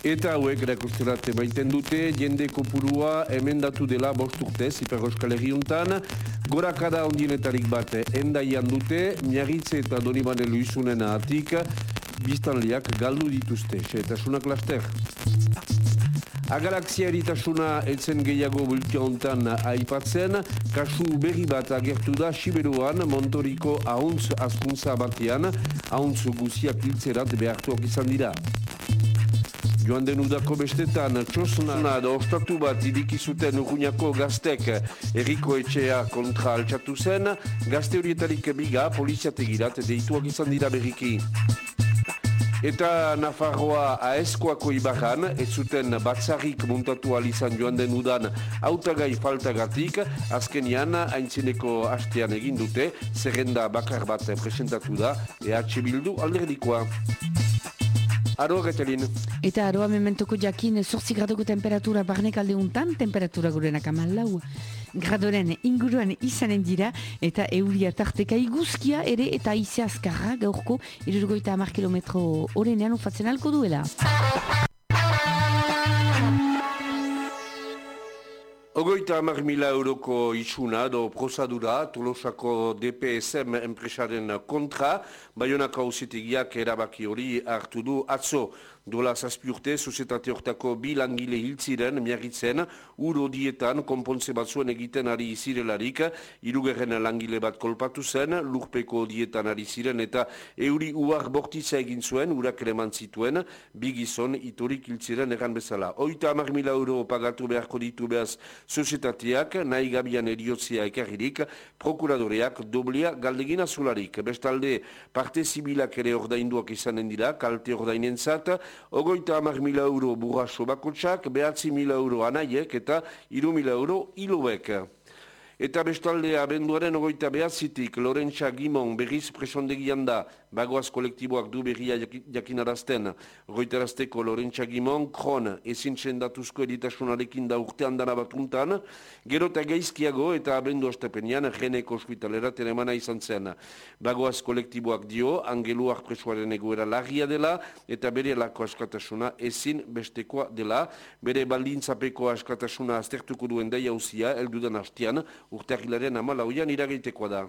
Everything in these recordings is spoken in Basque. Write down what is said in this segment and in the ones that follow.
Eta hauek erakusterat baiten dute, jende kopurua emendatu dela bost urtez, Iper Euskal Herriuntan, gorakada ondienetarik bat endaian dute, miagitze eta donibane luizunen ahatik, biztanliak galdu dituzte, eta sunak laster. Agalaxia eritasuna etzen gehiago bultia hontan aipatzen, kasu berri bat agertu da Siberuan, Montoriko ahuntz askuntza batean, ahuntz guziak hiltzerat behartuak izan dira. Joan den udako bestetan, txosna ostatu bat idikizuten urruñako gaztek erriko etxea kontra altxatu zen, gazte horietarik biga poliziategirat deituak izan dira berriki. Eta Nafarroa aeskoako ibarran, ez zuten batzarrik muntatu alizan joan den udan autagai faltagatik, azkenian haintzineko hastean egin dute, zerrenda bakar bat presentatu da, EH Bildu alderdikoa. Aro, Gaitelin. Eta aroa mementoko jakin, sortzi gradoko temperatura barnek alde untan, temperatura gurenak amalau gradoren inguruan izanen dira, eta euria tarteka iguzkia ere eta izi azkarra gaurko, irurgoita amar kilometro orenean ufatzen alko duela. Ogoita amar mila euroko isuna do prozadura Tolosako DPSM enpresaren kontra, Bayonako hausitegiak erabaki hori hartu du atzo. Dola zazpi urte, sozietate hortako bi langile hiltziren, miarritzen, uro dietan, konpontze batzuen egiten ari zirelarik, irugerren langile bat kolpatu zen, lurpeko dietan ari ziren, eta euri uar bortitza egin zuen, urak eleman zituen, bi gizon, itorik hiltziren egan bezala. Oita amar mila euro pagatu beharko ditu behaz sozietateak, nahi gabian eriotzea ekarririk, prokuradoreak doblia galdegin azularik. Bestalde, parte zibilak ere ordainduak izanen dira, kalte ordainen zat, Ogoita amar mila euro burraso bakotsak, behatzi mila euro anaiek eta iru mila euro iloek. Eta bestalde abenduaren ogoita behatzitik, Lorentza Gimon berriz presondegian da, bagoaz kolektiboak du berria jakinarazten, goiterazteko Lorentza Gimon, kron ezin txendatuzko editasunarekin da urtean dara batuntan, gero eta geizkiago eta abendu astepenean geneko ospitalera tenemana izan zen. Bagoaz kolektiboak dio, angeluak presoaren egoera lagia dela, eta bere lako askatasuna ezin bestekoa dela, bere baldintzapeko askatasuna aztertuko duen daia uzia, eldudan hastian, urtarrilaren amalauian iragitekoa da.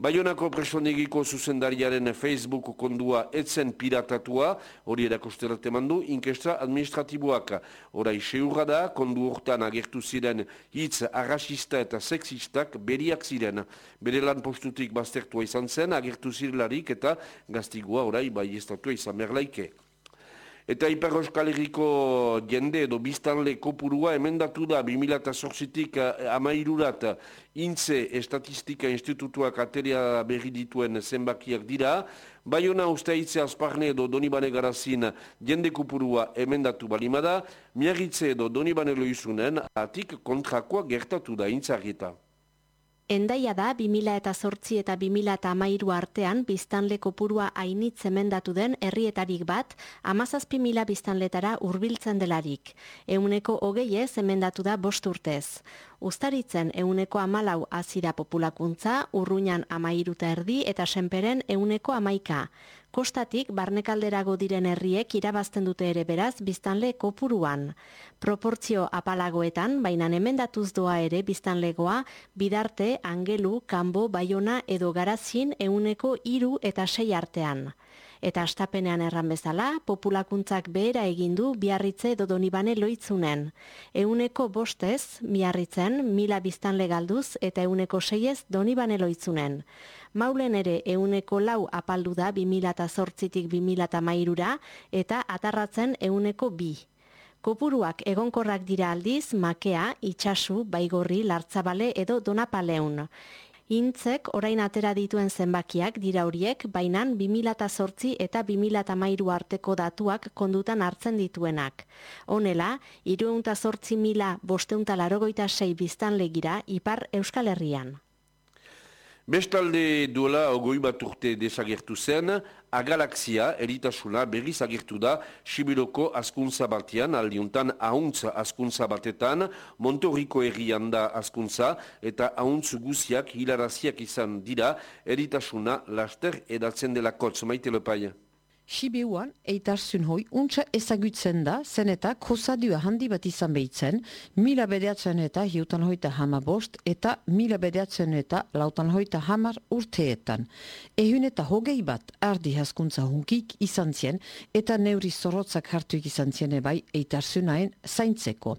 Baionako presonegiko zuzendariaren Facebook kondua etzen piratatua, hori erakosterat eman du, inkestra administratiboak. Horai seurra da, kondu urtan agertu ziren hitz arrasista eta sexistak beriak ziren. Bere lan postutik baztertua izan zen, agertu zirelarik eta gaztigua orai bai estatua izan merlaike. Eta Iper Euskal Herriko jende edo biztanle kopurua emendatu da 2008-tik eh, amairurat intze estatistika institutuak ateria berri dituen zenbakiak dira. Baiona uste hitze azparne edo Donibane garazin jende kopurua emendatu balimada, miagitze edo Donibane loizunen atik kontrakoa gertatu da intzarrieta. Endaia da 2000 eta sortzi eta 2000 eta amairu artean biztanle kopurua hainitz emendatu den herrietarik bat, amazazpi mila biztanletara hurbiltzen delarik. Euneko hogei ez emendatu da bost urtez. Uztaritzen euneko amalau azira populakuntza, urruñan amairuta erdi eta senperen euneko amaika. Kostatik, barnekalderago diren herriek irabazten dute ere beraz biztanle kopuruan. Proportzio apalagoetan, baina emendatuz doa ere biztanlegoa, bidarte, angelu, kanbo, baiona edo garazin euneko iru eta sei artean. Eta astapenean erran bezala, populakuntzak behera egindu biarritze edo donibane loitzunen. Euneko bostez, miarritzen, mila biztan legalduz eta euneko seiez donibane loitzunen. Maulen ere euneko lau apaldu da 2008-tik 2008-ra eta atarratzen euneko bi. Kopuruak egonkorrak dira aldiz, makea, itxasu, baigorri, lartzabale edo donapaleun. Intzek orain atera dituen zenbakiak dira horiek, bainan 2008 eta 2008 arteko datuak kondutan hartzen dituenak. Honela, irueunta sortzi mila bosteunta larogoita sei biztan legira Ipar Euskal Herrian. Bestalde duela ogoi bat urte desagertu zen, a galaxia eritasuna berriz agertu da Sibiroko askuntza batean, aldiuntan ahuntza askuntza batetan, Montoriko errian da askuntza, eta ahuntz guziak hilaraziak izan dira eritasuna laster edatzen dela kotz, maite lepaia. Sibeuan, eitarzun hoi, untsa ezagutzen da, zen eta kosadua handi bat izan behitzen, mila bedeatzen eta hiutan hoita hama bost, eta mila bedeatzen eta lautan hoita hamar urteetan. Ehun eta hogei bat ardi haskuntza hunkik izan zien, eta neuri zorotzak hartuik izan zien ebai eitarzunaen zaintzeko.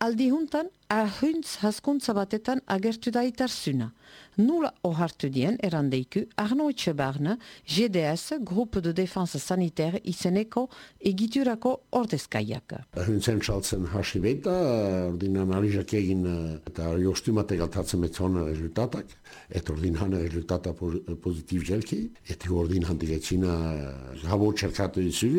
Aldi juntan, ahuntz haskuntza batetan agertu da itarzuna. Nula ohartu dien erandeiku Arno Etxebarna, GDS, Grupo de Defensa Sanitaire izeneko egiturako ordezkaiak. Ahuntzen txaltzen hasi beta, ordin analizak egin eta jostumate galtatzen betzona rezultatak, eta ordin hana rezultata pozitiv jelki, eta ordin handik etxina gabo txerkatu dizu,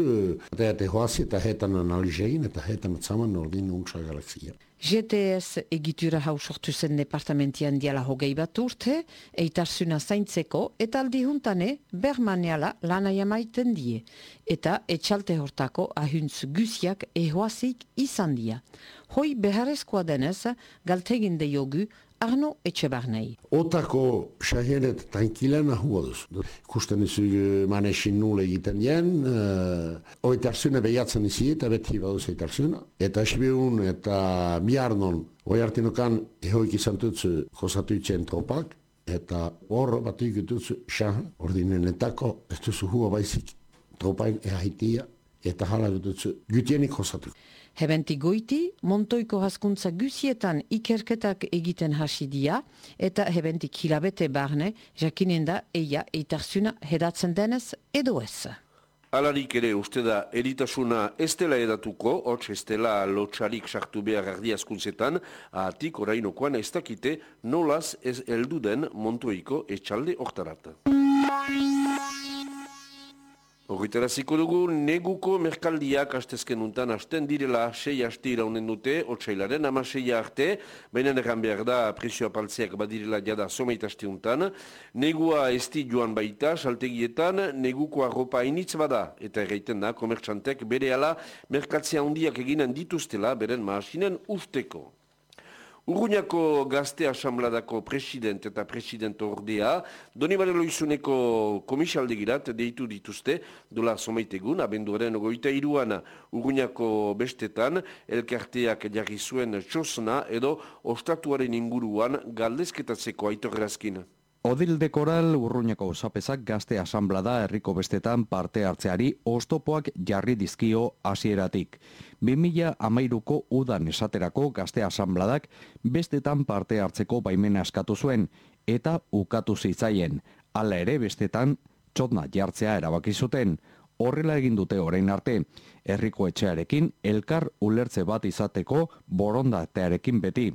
eta eta hoazi eta hetan analizegin eta hetan atzaman ordin unksa galaxia. GTS egitura hau sortu zen departamentian diala hogei bat urte, eitarzuna zaintzeko, eta aldi juntane, bermaneala lana jamaiten die, eta etxalte hortako ahuntz guziak ehoazik izan dia. Hoi beharrezkoa denez, galtegin de jogu, Arno Etxebarnei. Otako xahenet tankilen ahua duzu. Kusten izu eh, manesin nule egiten dien, uh, oitarzuna behiatzen izi eta beti baduz oitarzuna. Eta esibiun eta miarnon, oi hartinokan ehoik izan dutzu josatu itzen tropak, eta hor bat ikututzu xahan, ordinenetako ez duzu hua baizik tropain ehahitia, eta hala dutzu gutienik josatu. Hebenti goiti, montoiko haskuntza gusietan ikerketak egiten hasi dia, eta hebenti kilabete barne, jakinen da eia eitarzuna hedatzen denez edo ez. Alarik ere uste da eritasuna ez dela edatuko, hotz ez dela lotxarik sartu behar ardi askuntzetan, ahatik orainokoan ez dakite nolaz ez elduden montoiko etxalde hortarata. Horritaraziko dugu, neguko merkaldiak astezken untan asten direla sei aste iraunen dute, otxailaren ama arte, baina erran behar da presioa paltzeak badirela jada someit aste untan. Negua esti joan baita, saltegietan, neguko arropa initz bada, eta erreiten da, komertxantek bere ala merkatzea handiak eginen dituztela, beren maasinen usteko. Urruñako gazte asambladako president eta president ordea, doni barelo izuneko komisialdegirat deitu dituzte, dola somaitegun, abenduaren ogoita iruan Urruñako bestetan, elkarteak jarri zuen txosna edo ostatuaren inguruan galdezketatzeko aitorrazkin. Odilde Koral urruñako osapezak gazte asamblada herriko bestetan parte hartzeari ostopoak jarri dizkio hasieratik. 2000 amairuko udan esaterako gazte asambladak bestetan parte hartzeko baimena askatu zuen eta ukatu zitzaien. Hala ere bestetan txotna jartzea erabaki zuten. Horrela egin dute orain arte, herriko etxearekin elkar ulertze bat izateko borondatearekin beti.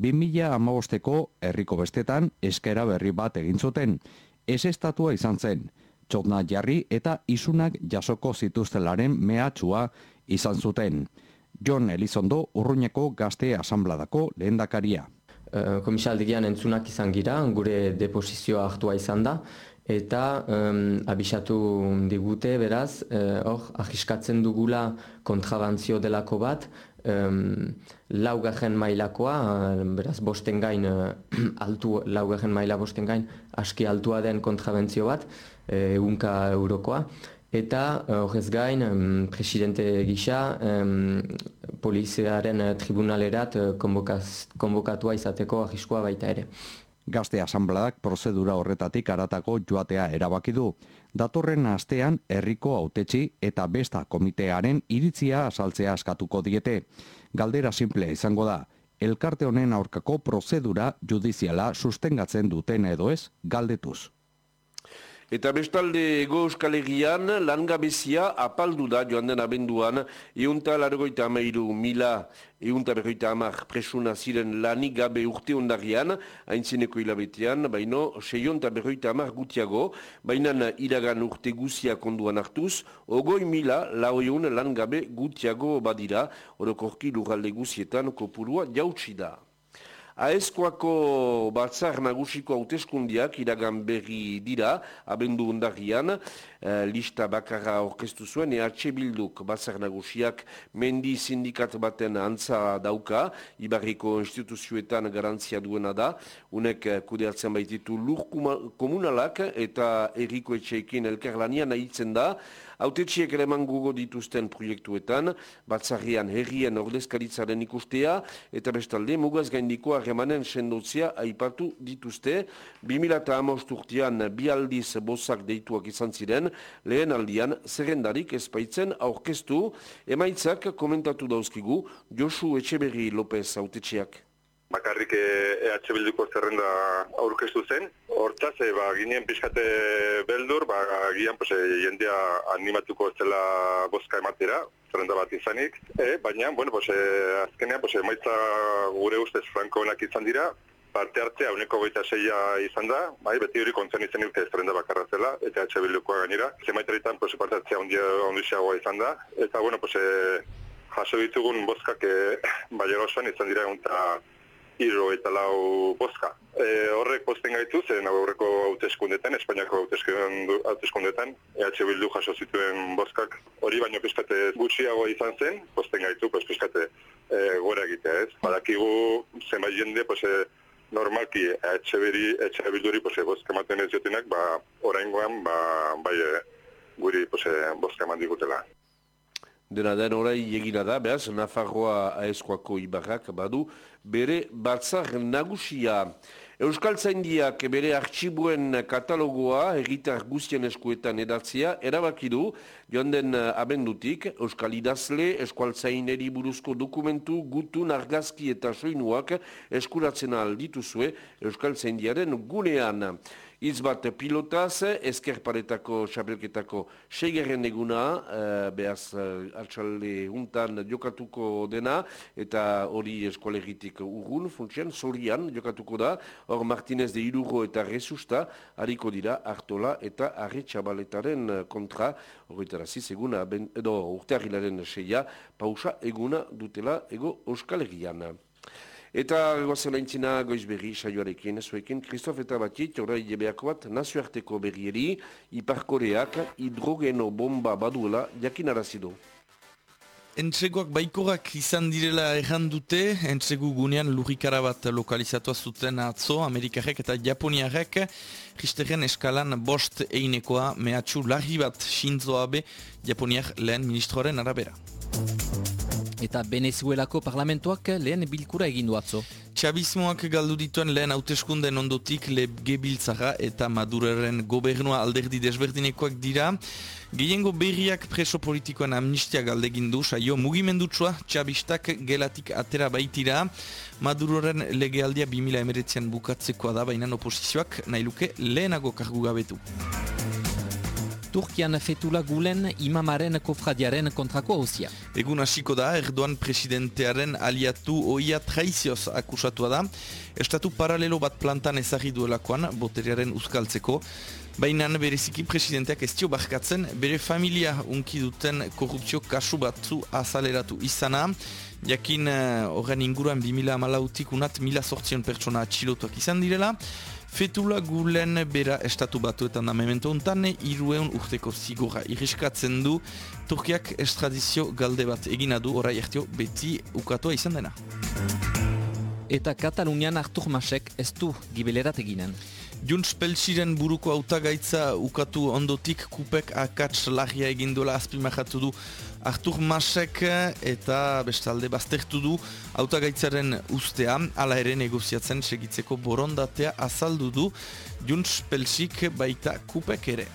2000 amabosteko herriko bestetan eskera berri bat egin zuten. Ez estatua izan zen, txotna jarri eta isunak jasoko zituztelaren mehatxua izan zuten. John Elizondo urruñeko gazte asambladako lehendakaria. Uh, Komisaldigian entzunak izan gira, gure deposizioa hartua izan da, eta um, abisatu digute beraz, uh, hor, ahiskatzen dugula kontrabantzio delako bat, um, laugajen mailakoa, beraz, bosten gain, uh, altu, laugajen maila bosten gain, aski altua den kontrabentzio bat, egunka eurokoa, eta horrez gain, um, presidente gisa, um, poliziaren tribunalerat konbokatua izateko ahiskoa baita ere. Gazte asambladak prozedura horretatik aratako joatea erabaki du. Datorren astean herriko autetxi eta besta komitearen iritzia asaltzea askatuko diete. Galdera simplea izango da, elkarte honen aurkako prozedura judiziala sustengatzen duten edo ez galdetuz. Eta bestalde ego euskal egian, langabezia apaldu da joan den abenduan, eunta largoita amairu mila, eunta berroita amak presuna ziren lanik gabe urte ondarian, haintzineko hilabetean, baino seionta berroita amak gutiago, baina iragan urte guzia konduan hartuz, ogoi mila laueun lan gabe gutiago badira, orokorki lurralde guzietan kopurua jautsi da. Aezkoako batzar nagusiko hauteskundiak iragan berri dira, abendu ondagian, lista bakarra orkestu zuen, EH Bilduk bazar nagusiak mendi sindikat baten antza dauka, Ibarriko instituzioetan garantzia duena da, unek kudeatzen baititu lur komunalak eta erriko etxeekin elkarlanian nahitzen da, Autetxiek eleman gugo dituzten proiektuetan, batzarrian herrien ordezkaritzaren ikustea, eta bestalde mugaz gaindiko harremanen sendotzia aipatu dituzte. 2008 urtean bi aldiz bozak deituak izan ziren, lehen aldian zerrendarik ezpaitzen aurkeztu, emaitzak komentatu dauzkigu Josu Etxeberri López autetxiak bakarrik EH e Bilduko zerrenda aurkeztu zen. Hortaz, e, ba, ginen pixkate beldur, ba, gian pues, e, jendea animatuko zela bozka ematera, zerrenda bat izanik. E, baina, bueno, pues, azkenean, pues, emaitza gure ustez frankoenak izan dira, parte hartzea uneko goita zeia izan da, bai, beti hori kontzen izan irte zerrenda bakarra zela, eta EH Bildukoa gainera. Zemaitaritan, pues, parte hartzea ondiagoa izan da, eta, bueno, pues, e, jaso ditugun bozkak e, bai izan dira, eta iro eta lau boska. E, horrek posten gaitu, zen aurreko hauteskundetan, Espainiako hauteskundetan, EH Bildu jaso zituen boskak, hori baino pizkate gutxiago izan zen, posten gaitu, pues, pizkate e, gora egitea ez. Badakigu zenbait jende, pues, e, normalki EH, biri, EH Bilduri pues, e, boska ematen ez jotenak, ba, orain ba, bai, guri pues, e, boska eman digutela. Dena den orai egina da, behaz, Nafarroa aezkoako ibarrak badu, bere batzar nagusia. Euskal Zaindiak bere artxibuen katalogoa egitar guztien eskuetan edatzea, erabaki du, joan den abendutik, Euskal Idazle, Euskal Zaineri buruzko dokumentu, gutun, argazki eta soinuak eskuratzen aldituzue Euskal Zaindiaren gunean. Itz bat pilotaz, eskerparetako xabelketako seigerren eguna, uh, behaz uh, altxalde untan jokatuko dena, eta hori eskualegitik urgun, funtsian, zorian jokatuko da, hor Martinez de Iruro eta Resusta, hariko dira Artola eta Arre Txabaletaren kontra, horretara ziz eguna, ben, edo urte seia, pausa eguna dutela ego Euskal Herrian. Eta gozen laintzina goiz berri saioarekin, zuekin, Kristof eta batit, orai jebeako bat, nazioarteko berrieri, iparkoreak hidrogeno bomba baduela jakin arazido. Entsegoak baikorak izan direla erran dute, entsegu gunean lurikara bat lokalizatu zuten atzo, Amerikarek eta Japoniarek, Christeren eskalan bost einekoa mehatxu larri bat Shinzo Abe, Japoniak lehen ministroaren arabera. Eta Venezuelako parlamentoak lehen bilkura egin duatzo. Txabismoak galdu dituen lehen hauteskunden ondotik lebge biltzara eta Madureren gobernua alderdi desberdinekoak dira. Gehiengo berriak preso politikoan amnistia galdegin du, saio mugimendutsua txabistak gelatik atera baitira. Maduroren legealdia 2000 emeretzean bukatzekoa da, baina oposizioak nahi luke lehenago kargu gabetu. Turkian fetula gulen imamaren kofradiaren kontrako hauzia. Egun hasiko da, Erdoan presidentearen aliatu oia traizioz akusatua da. Estatu paralelo bat plantan ezagri duelakoan, boteriaren uzkaltzeko. Baina bereziki presidenteak ez dio barkatzen, bere familia unki duten korruptzio kasu batzu azaleratu izana. Jakin eh, horren inguruan 2000 malautik unat mila sortzion pertsona atxilotuak izan direla. Fetula gulen bera estatu batuetan da memento untan, irueun urteko zigora iriskatzen du, Turkiak estradizio galde bat egina du, orai ertio beti ukatua izan dena. Eta Katalunian Artur Masek ez du gibelerat eginen. Junts Pelsiren buruko autagaitza ukatu ondotik kupek akats lagia egin duela azpimahatu du Artur Masek eta bestalde baztertu du autagaitzaren ustea ala ere negoziatzen segitzeko borondatea azaldu du Junts Pelsik baita kupek ere.